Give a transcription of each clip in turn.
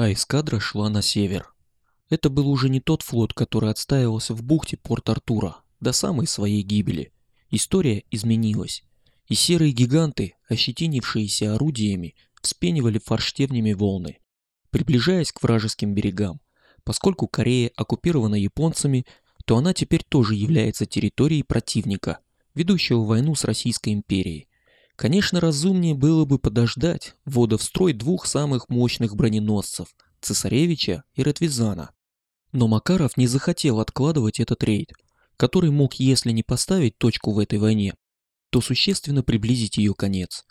а эскадра шла на север. Это был уже не тот флот, который отстаивался в бухте Порт-Артура до самой своей гибели. История изменилась, и серые гиганты, ощетинившиеся орудиями, вспенивали форштевнями волны, приближаясь к вражеским берегам. Поскольку Корея оккупирована японцами, то она теперь тоже является территорией противника, ведущего войну с Российской империей. Конечно, разумнее было бы подождать ввода в строй двух самых мощных броненосцев – Цесаревича и Ратвизана. Но Макаров не захотел откладывать этот рейд, который мог, если не поставить точку в этой войне, то существенно приблизить ее конец.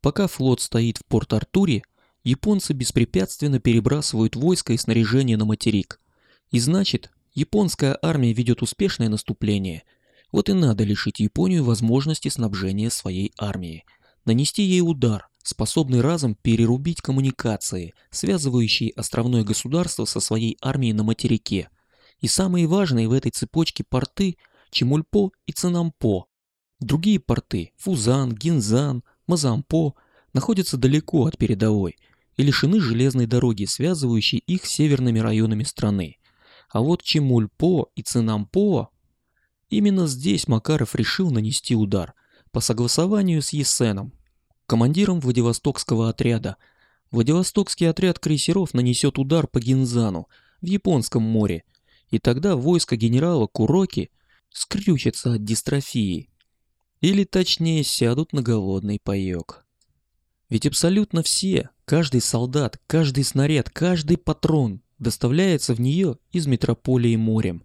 Пока флот стоит в Порт-Артуре, японцы беспрепятственно перебрасывают войска и снаряжение на материк. И значит, японская армия ведет успешное наступление. Вот и надо лишить Японию возможности снабжения своей армии. Нанести ей удар, способный разом перерубить коммуникации, связывающие островное государство со своей армией на материке. И самые важные в этой цепочке порты – Чемульпо и Цинампо. Другие порты – Фузан, Гинзан, Мазампо – находятся далеко от передовой – и лишены железной дороги, связывающей их с северными районами страны. А вот Чемульпо и Цинампо... Именно здесь Макаров решил нанести удар, по согласованию с Есеном, командиром Владивостокского отряда. Владивостокский отряд крейсеров нанесет удар по Гинзану в Японском море, и тогда войско генерала Куроки скрючатся от дистрофии. Или точнее сядут на голодный паёк. Ведь абсолютно все, каждый солдат, каждый снаряд, каждый патрон доставляется в нее из метрополии морем.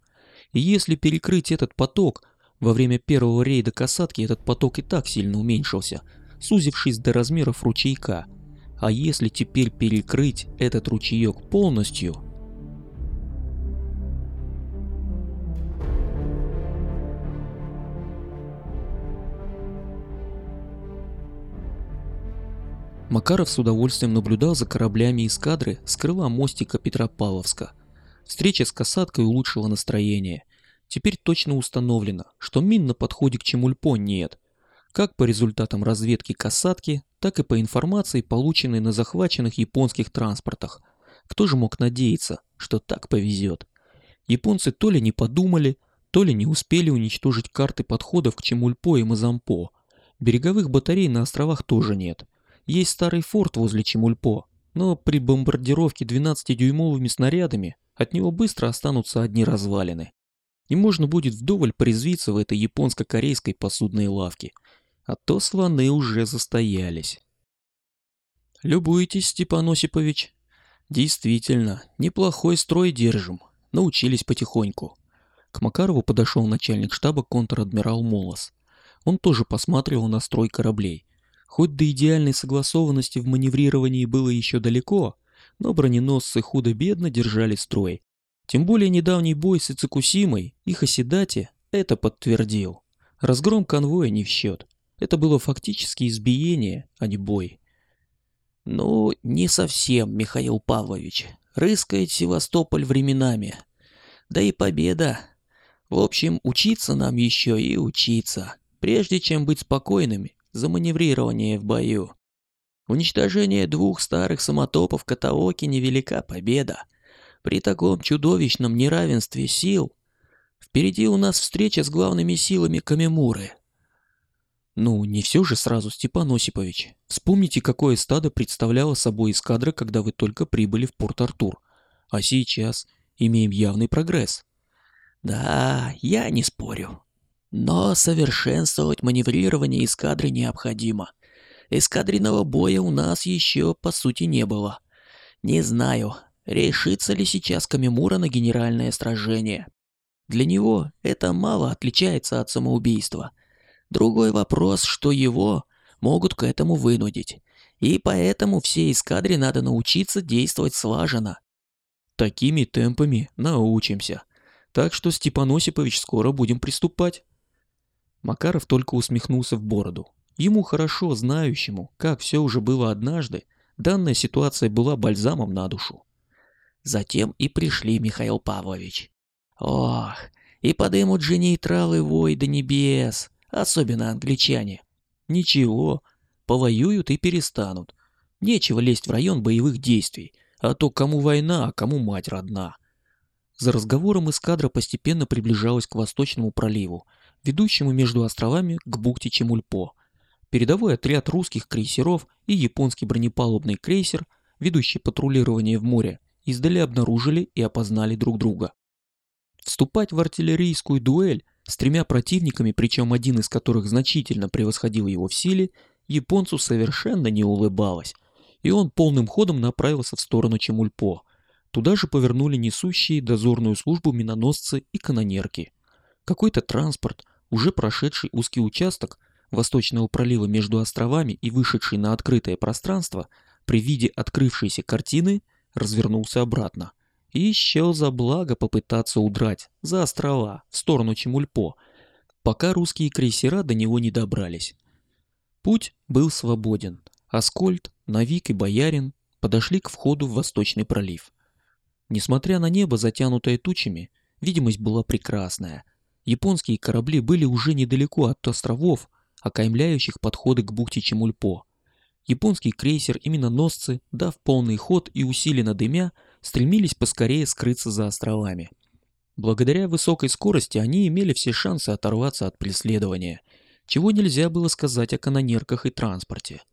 И если перекрыть этот поток, во время первого рейда касатки этот поток и так сильно уменьшился, сузившись до размеров ручейка. А если теперь перекрыть этот ручеек полностью, Макаров с удовольствием наблюдал за кораблями эскадры с крыла мостика Петропавловска. Встреча с касаткой улучшила настроение. Теперь точно установлено, что мин на подходе к Чемульпо нет. Как по результатам разведки касатки, так и по информации, полученной на захваченных японских транспортах. Кто же мог надеяться, что так повезет? Японцы то ли не подумали, то ли не успели уничтожить карты подходов к Чемульпо и Мазампо. Береговых батарей на островах тоже нет. Есть старый форт возле Чемульпо, но при бомбардировке 12-дюймовыми снарядами от него быстро останутся одни развалины. И можно будет вдоволь порезвиться в этой японско-корейской посудной лавке. А то слоны уже застоялись. Любуетесь, Степан Осипович? Действительно, неплохой строй держим. Научились потихоньку. К Макарову подошел начальник штаба контр-адмирал Молос. Он тоже посматривал на строй кораблей. Хоть до идеальной согласованности в маневрировании было еще далеко, но броненосцы худо-бедно держали строй. Тем более недавний бой с Ицукусимой и Хасидате это подтвердил. Разгром конвоя не в счет. Это было фактически избиение, а не бой. Ну, не совсем, Михаил Павлович. Рыскает Севастополь временами. Да и победа. В общем, учиться нам еще и учиться. Прежде чем быть спокойными, за маневрирование в бою. Уничтожение двух старых самотопов Катаоки невелика победа. При таком чудовищном неравенстве сил впереди у нас встреча с главными силами Камемуры. Ну, не все же сразу, Степан Осипович. Вспомните, какое стадо представляло собой эскадра, когда вы только прибыли в Порт-Артур. А сейчас имеем явный прогресс. Да, я не спорю. Но совершенствовать маневрирование эскадры необходимо. Эскадренного боя у нас еще, по сути, не было. Не знаю, решится ли сейчас Камимура на генеральное сражение. Для него это мало отличается от самоубийства. Другой вопрос, что его могут к этому вынудить. И поэтому всей эскадре надо научиться действовать слаженно. Такими темпами научимся. Так что, Степан Осипович, скоро будем приступать. Макаров только усмехнулся в бороду. Ему хорошо знающему, как все уже было однажды, данная ситуация была бальзамом на душу. Затем и пришли, Михаил Павлович. Ох, и подымут же нейтралы вой до небес, особенно англичане. Ничего, повоюют и перестанут. Нечего лезть в район боевых действий, А то кому война, а кому мать родна. За разговором эскадра постепенно приближалась к Восточному проливу, ведущему между островами к бухте Чемульпо. Передовой отряд русских крейсеров и японский бронепалубный крейсер, ведущий патрулирование в море, издали обнаружили и опознали друг друга. Вступать в артиллерийскую дуэль с тремя противниками, причем один из которых значительно превосходил его в силе, японцу совершенно не улыбалось, и он полным ходом направился в сторону Чемульпо. Туда же повернули несущие дозорную службу миноносцы и канонерки. Какой-то транспорт, уже прошедший узкий участок восточного пролива между островами и вышедший на открытое пространство, при виде открывшейся картины развернулся обратно. И еще за благо попытаться удрать за острова в сторону Чемульпо, пока русские крейсера до него не добрались. Путь был свободен. Аскольд, Навик и Боярин подошли к входу в Восточный пролив. Несмотря на небо, затянутое тучами, видимость была прекрасная. Японские корабли были уже недалеко от островов, окаймляющих подходы к бухте Чемульпо. Японский крейсер и миноносцы, дав полный ход и усиленно дымя, стремились поскорее скрыться за островами. Благодаря высокой скорости они имели все шансы оторваться от преследования, чего нельзя было сказать о канонерках и транспорте.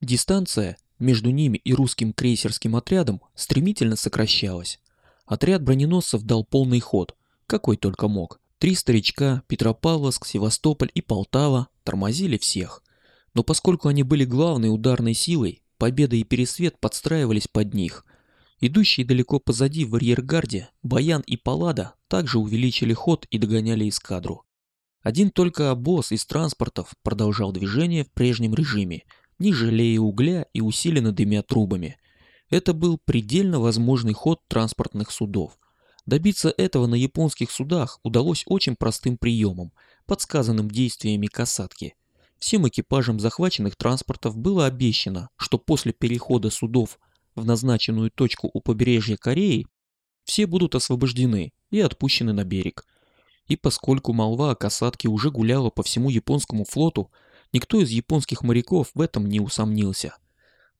Дистанция между ними и русским крейсерским отрядом стремительно сокращалась. Отряд броненосцев дал полный ход, какой только мог. Три старичка, Петропавловск, Севастополь и Полтава тормозили всех. Но поскольку они были главной ударной силой, Победа и Пересвет подстраивались под них. Идущие далеко позади в арьергарде, Баян и Паллада также увеличили ход и догоняли эскадру. Один только обоз из транспортов продолжал движение в прежнем режиме, не жалея угля и усиленно дымя трубами. Это был предельно возможный ход транспортных судов. Добиться этого на японских судах удалось очень простым приемом, подсказанным действиями касатки. Всем экипажам захваченных транспортов было обещано, что после перехода судов в назначенную точку у побережья Кореи все будут освобождены и отпущены на берег. И поскольку молва о касатке уже гуляла по всему японскому флоту, Никто из японских моряков в этом не усомнился.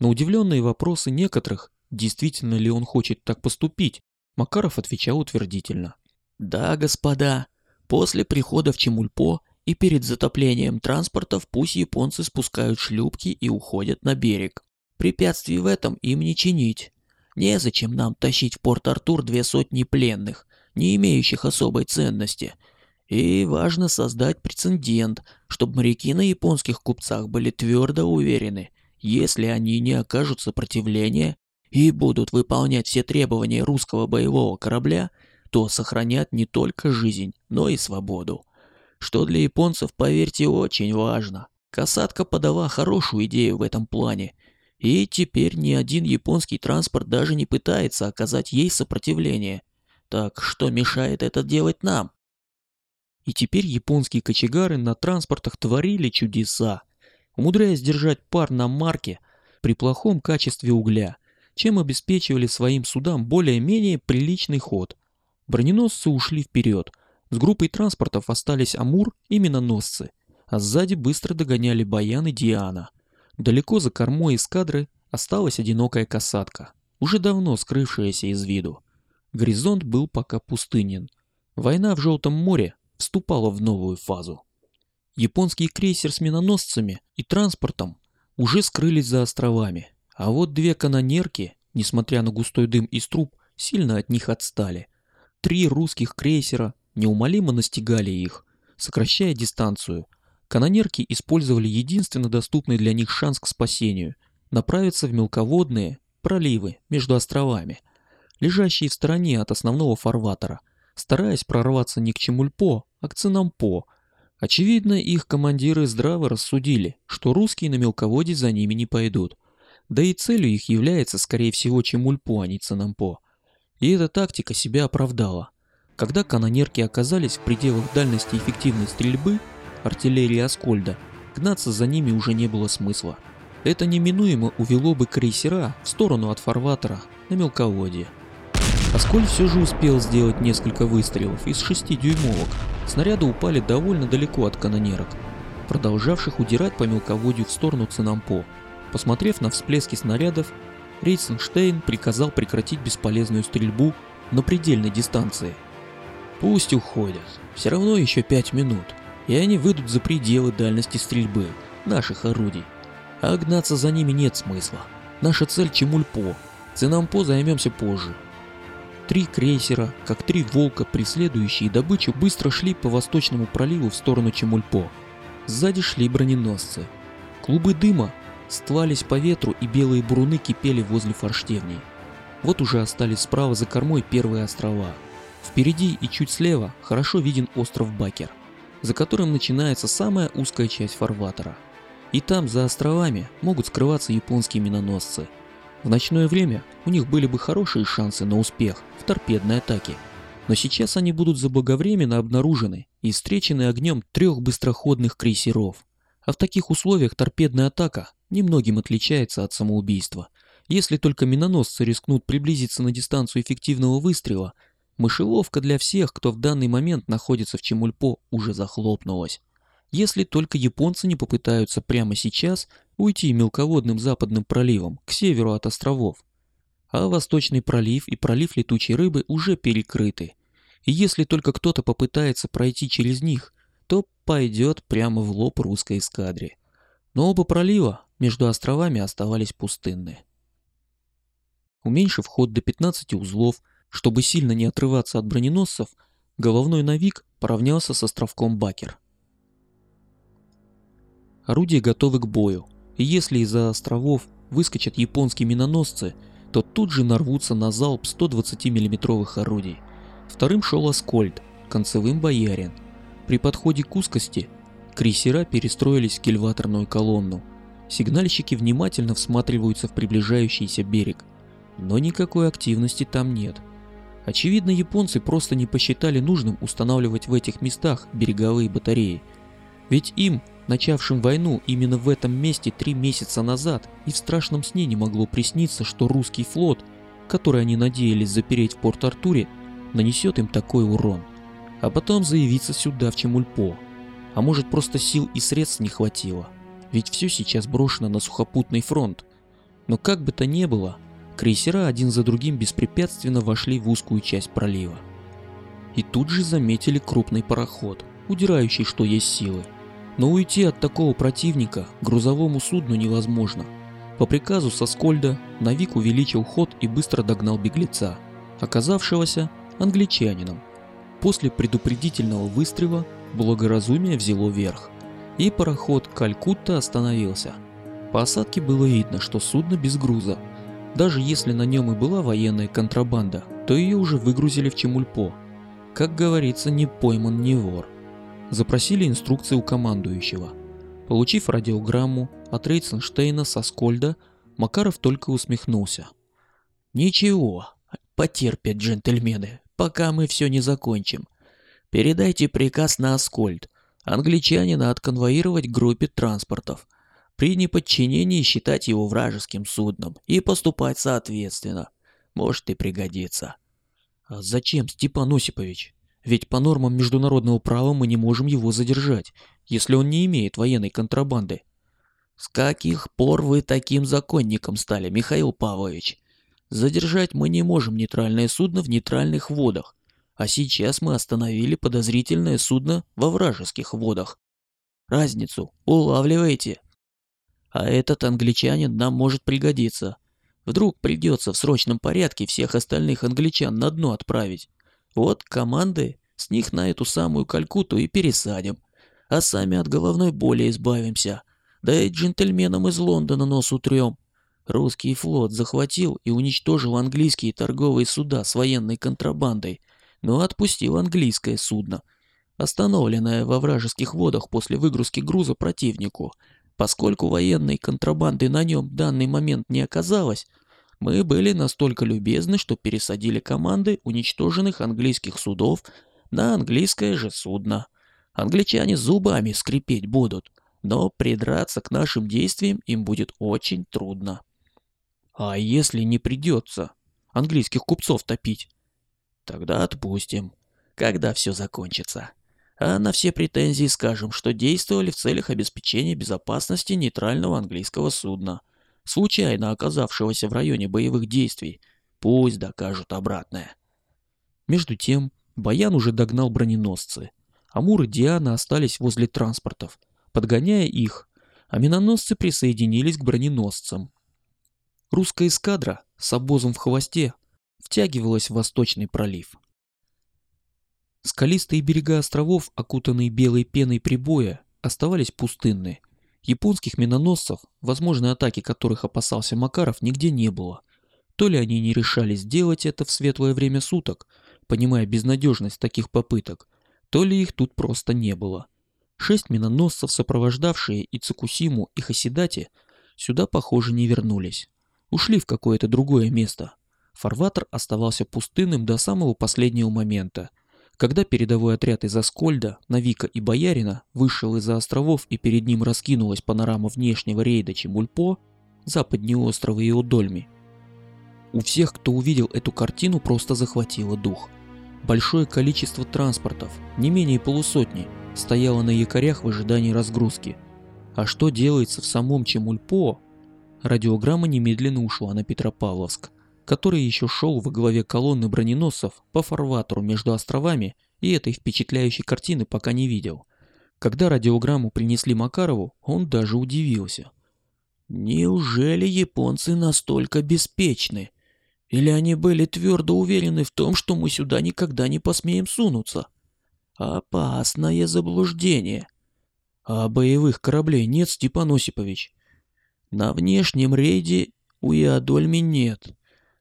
На удивленные вопросы некоторых, действительно ли он хочет так поступить, Макаров отвечал утвердительно. «Да, господа, после прихода в Чемульпо и перед затоплением транспортов пусть японцы спускают шлюпки и уходят на берег. Препятствий в этом им не чинить. Незачем нам тащить в Порт-Артур две сотни пленных, не имеющих особой ценности, и важно создать прецедент, чтобы моряки на японских купцах были твердо уверены, если они не окажут сопротивления и будут выполнять все требования русского боевого корабля, то сохранят не только жизнь, но и свободу. Что для японцев, поверьте, очень важно. Касатка подала хорошую идею в этом плане, и теперь ни один японский транспорт даже не пытается оказать ей сопротивление. Так что мешает это делать нам? И теперь японские кочегары на транспортах творили чудеса, умудряясь держать пар на марке при плохом качестве угля, чем обеспечивали своим судам более-менее приличный ход. Броненосцы ушли вперед, с группой транспортов остались Амур и миноносцы, а сзади быстро догоняли Баян и Диана. Далеко за кормой эскадры осталась одинокая касатка, уже давно скрывшаяся из виду. Горизонт был пока пустынен. Война в Желтом море вступала в новую фазу. Японский крейсер с миноносцами и транспортом уже скрылись за островами, а вот две канонерки, несмотря на густой дым из труб, сильно от них отстали. Три русских крейсера неумолимо настигали их, сокращая дистанцию. Канонерки использовали единственно доступный для них шанс к спасению – направиться в мелководные проливы между островами, лежащие в стороне от основного фарватера – стараясь прорваться не к Чемульпо, а к Цинампо. Очевидно, их командиры здраво рассудили, что русские на мелководье за ними не пойдут. Да и целью их является, скорее всего, Чемульпо, а не Цинампо. И эта тактика себя оправдала. Когда канонерки оказались в пределах дальности эффективной стрельбы, артиллерии Аскольда, гнаться за ними уже не было смысла. Это неминуемо увело бы крейсера в сторону от фарватера на мелководье. Асколь все же успел сделать несколько выстрелов из 6-дюймовок. Снаряды упали довольно далеко от канонерок, продолжавших удирать по мелководью в сторону Цинампо. Посмотрев на всплески снарядов, Рейценштейн приказал прекратить бесполезную стрельбу на предельной дистанции. Пусть уходят, все равно еще пять минут, и они выйдут за пределы дальности стрельбы наших орудий. А гнаться за ними нет смысла. Наша цель Чемульпо. Цинампо займемся позже. Три крейсера, как три волка, преследующие добычу, быстро шли по восточному проливу в сторону Чемульпо. Сзади шли броненосцы. Клубы дыма стлались по ветру и белые буруны кипели возле форштевней. Вот уже остались справа за кормой первые острова. Впереди и чуть слева хорошо виден остров Бакер, за которым начинается самая узкая часть фарватера. И там, за островами, могут скрываться японские миноносцы. В ночное время у них были бы хорошие шансы на успех в торпедной атаке. Но сейчас они будут заблаговременно обнаружены и встречены огнем трех быстроходных крейсеров. А в таких условиях торпедная атака немногим отличается от самоубийства. Если только миноносцы рискнут приблизиться на дистанцию эффективного выстрела, мышеловка для всех, кто в данный момент находится в Чемульпо, уже захлопнулась. Если только японцы не попытаются прямо сейчас уйти мелководным западным проливом к северу от островов. А Восточный пролив и пролив летучей рыбы уже перекрыты. И если только кто-то попытается пройти через них, пойдет прямо в лоб русской эскадре. Но оба пролива между островами оставались пустынны. Уменьшив ход до 15 узлов, чтобы сильно не отрываться от броненосцев, головной навик поравнялся с островком Бакер. Орудия готовы к бою, и если из-за островов выскочат японские миноносцы, то тут же нарвутся на залп 120 миллиметровых орудий. Вторым шел Аскольд, концевым Боярин. При подходе к узкости крейсера перестроились в кильваторную колонну. Сигнальщики внимательно всматриваются в приближающийся берег, но никакой активности там нет. Очевидно, японцы просто не посчитали нужным устанавливать в этих местах береговые батареи. Ведь им начавшим войну именно в этом месте три месяца назад, и в страшном сне не могло присниться, что русский флот, который они надеялись запереть в Порт-Артуре, нанесет им такой урон, а потом заявиться сюда в Чемульпо. А может просто сил и средств не хватило, ведь все сейчас брошено на сухопутный фронт. Но как бы то ни было, крейсера один за другим беспрепятственно вошли в узкую часть пролива. И тут же заметили крупный пароход, удирающий что есть силы. Но уйти от такого противника грузовому судну невозможно. По приказу Соскольда Навик увеличил ход и быстро догнал беглеца, оказавшегося англичанином. После предупредительного выстрела благоразумие взяло верх, и пароход Калькутта остановился. По осадке было видно, что судно без груза. Даже если на нем и была военная контрабанда, то ее уже выгрузили в Чемульпо. Как говорится, не пойман, не вор запросили инструкции у командующего. Получив радиограмму от Рейценштейна со Скольда, Макаров только усмехнулся. «Ничего, потерпят джентльмены, пока мы все не закончим. Передайте приказ на Аскольд, англичанина отконвоировать группе транспортов, при неподчинении считать его вражеским судном и поступать соответственно. Может и пригодится». «А зачем, Степан Осипович?» Ведь по нормам международного права мы не можем его задержать, если он не имеет военной контрабанды. С каких пор вы таким законником стали, Михаил Павлович? Задержать мы не можем нейтральное судно в нейтральных водах, а сейчас мы остановили подозрительное судно во вражеских водах. Разницу улавливаете? А этот англичанин нам может пригодиться. Вдруг придется в срочном порядке всех остальных англичан на дно отправить. Вот команды с них на эту самую Калькуту и пересадим, а сами от головной боли избавимся. Да и джентльменам из Лондона нос утрем. Русский флот захватил и уничтожил английские торговые суда с военной контрабандой, но отпустил английское судно, остановленное во вражеских водах после выгрузки груза противнику. Поскольку военной контрабанды на нем в данный момент не оказалось, мы были настолько любезны, что пересадили команды уничтоженных английских судов на английское же судно. Англичане зубами скрипеть будут, но придраться к нашим действиям им будет очень трудно. А если не придется английских купцов топить? Тогда отпустим, когда все закончится. А на все претензии скажем, что действовали в целях обеспечения безопасности нейтрального английского судна – случайно оказавшегося в районе боевых действий. Пусть докажут обратное. Между тем, Баян уже догнал броненосцы. Амур и Диана остались возле транспортов, подгоняя их, а миноносцы присоединились к броненосцам. Русская эскадра с обозом в хвосте втягивалась в Восточный пролив. Скалистые берега островов, окутанные белой пеной прибоя, оставались пустынны. Японских миноносцев, возможной атаки которых опасался Макаров, нигде не было. То ли они не решались сделать это в светлое время суток, понимая безнадежность таких попыток, то ли их тут просто не было. Шесть миноносцев, сопровождавшие и Цукусиму, и Хасидати, сюда, похоже, не вернулись. Ушли в какое-то другое место. Фарватер оставался пустынным до самого последнего момента – когда передовой отряд из Аскольда, Навика и Боярина вышел из-за островов и перед ним раскинулась панорама внешнего рейда Чемульпо, западнее острова и Удольми, у всех, кто увидел эту картину, просто захватило дух. Большое количество транспортов, не менее полусотни, стояло на якорях в ожидании разгрузки. А что делается в самом Чемульпо? Радиограмма немедленно ушла на Петропавловск который еще шел во главе колонны броненосцев по фарватеру между островами и этой впечатляющей картины пока не видел. Когда радиограмму принесли Макарову, он даже удивился. Неужели японцы настолько беспечны? Или они были твердо уверены в том, что мы сюда никогда не посмеем сунуться? Опасное заблуждение. А боевых кораблей нет, Степан Осипович? На внешнем рейде у Иодольми нет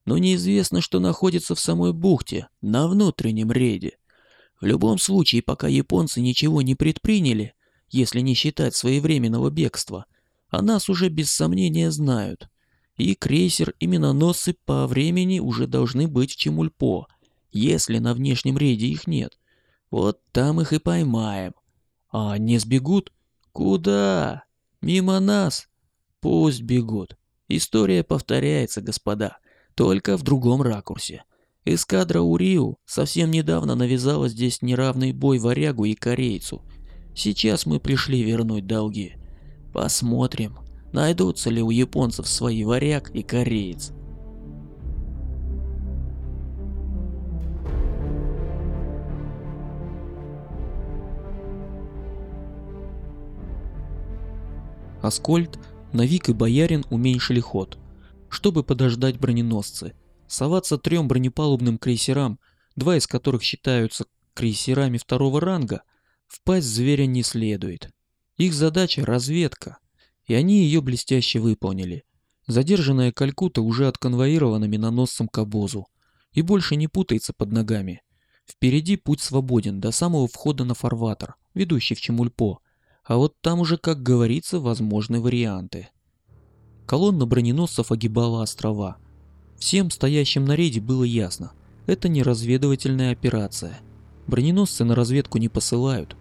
но неизвестно, что находится в самой бухте, на внутреннем рейде. В любом случае, пока японцы ничего не предприняли, если не считать своевременного бегства, о нас уже без сомнения знают. И крейсер, и миноносцы по времени уже должны быть в Чемульпо, если на внешнем рейде их нет. Вот там их и поймаем. А не сбегут? Куда? Мимо нас? Пусть бегут. История повторяется, господа только в другом ракурсе. Эскадра Уриу совсем недавно навязала здесь неравный бой варягу и корейцу. Сейчас мы пришли вернуть долги. Посмотрим, найдутся ли у японцев свои варяг и кореец. Аскольд, Навик и Боярин уменьшили ход – чтобы подождать броненосцы. Соваться трем бронепалубным крейсерам, два из которых считаются крейсерами второго ранга, в пасть зверя не следует. Их задача – разведка, и они ее блестяще выполнили. Задержанная Калькута уже отконвоирована миноносцем к обозу и больше не путается под ногами. Впереди путь свободен до самого входа на фарватер, ведущий в Чемульпо, а вот там уже, как говорится, возможны варианты. Колонна броненосцев огибала острова. Всем стоящим на рейде было ясно, это не разведывательная операция. Броненосцы на разведку не посылают.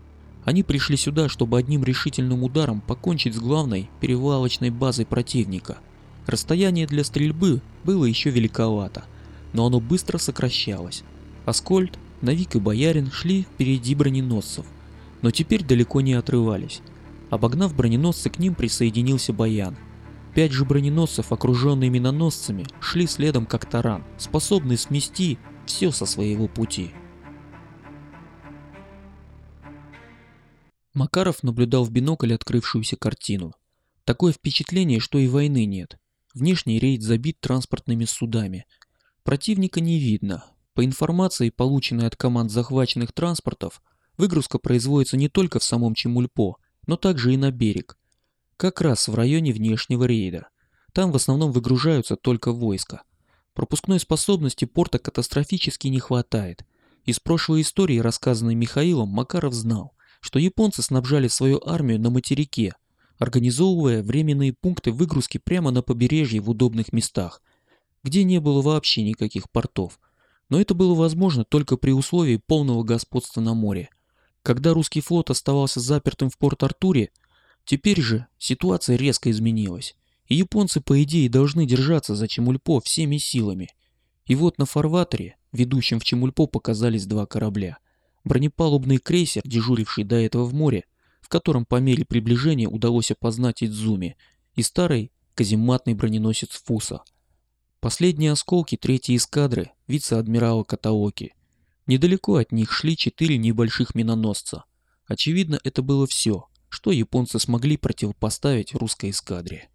Они пришли сюда, чтобы одним решительным ударом покончить с главной перевалочной базой противника. Расстояние для стрельбы было еще великовато, но оно быстро сокращалось. Аскольд, Навик и Боярин шли впереди броненосцев, но теперь далеко не отрывались. Обогнав броненосцы, к ним присоединился Баян – Пять же броненосцев, окруженные миноносцами, шли следом как таран, способный смести все со своего пути. Макаров наблюдал в бинокль открывшуюся картину. Такое впечатление, что и войны нет. Внешний рейд забит транспортными судами. Противника не видно. По информации, полученной от команд захваченных транспортов, выгрузка производится не только в самом Чемульпо, но также и на берег. Как раз в районе внешнего рейда. Там в основном выгружаются только войска. Пропускной способности порта катастрофически не хватает. Из прошлой истории, рассказанной Михаилом, Макаров знал, что японцы снабжали свою армию на материке, организовывая временные пункты выгрузки прямо на побережье в удобных местах, где не было вообще никаких портов. Но это было возможно только при условии полного господства на море. Когда русский флот оставался запертым в Порт-Артуре, Теперь же ситуация резко изменилась, и японцы по идее должны держаться за Чемульпо всеми силами. И вот на фарватере, ведущем в Чемульпо, показались два корабля. Бронепалубный крейсер, дежуривший до этого в море, в котором по мере приближения удалось опознать Идзуми, и старый казематный броненосец Фуса. Последние осколки третьей эскадры вице-адмирала Катаоки. Недалеко от них шли четыре небольших миноносца. Очевидно, это было все, что японцы смогли противопоставить русской эскадре.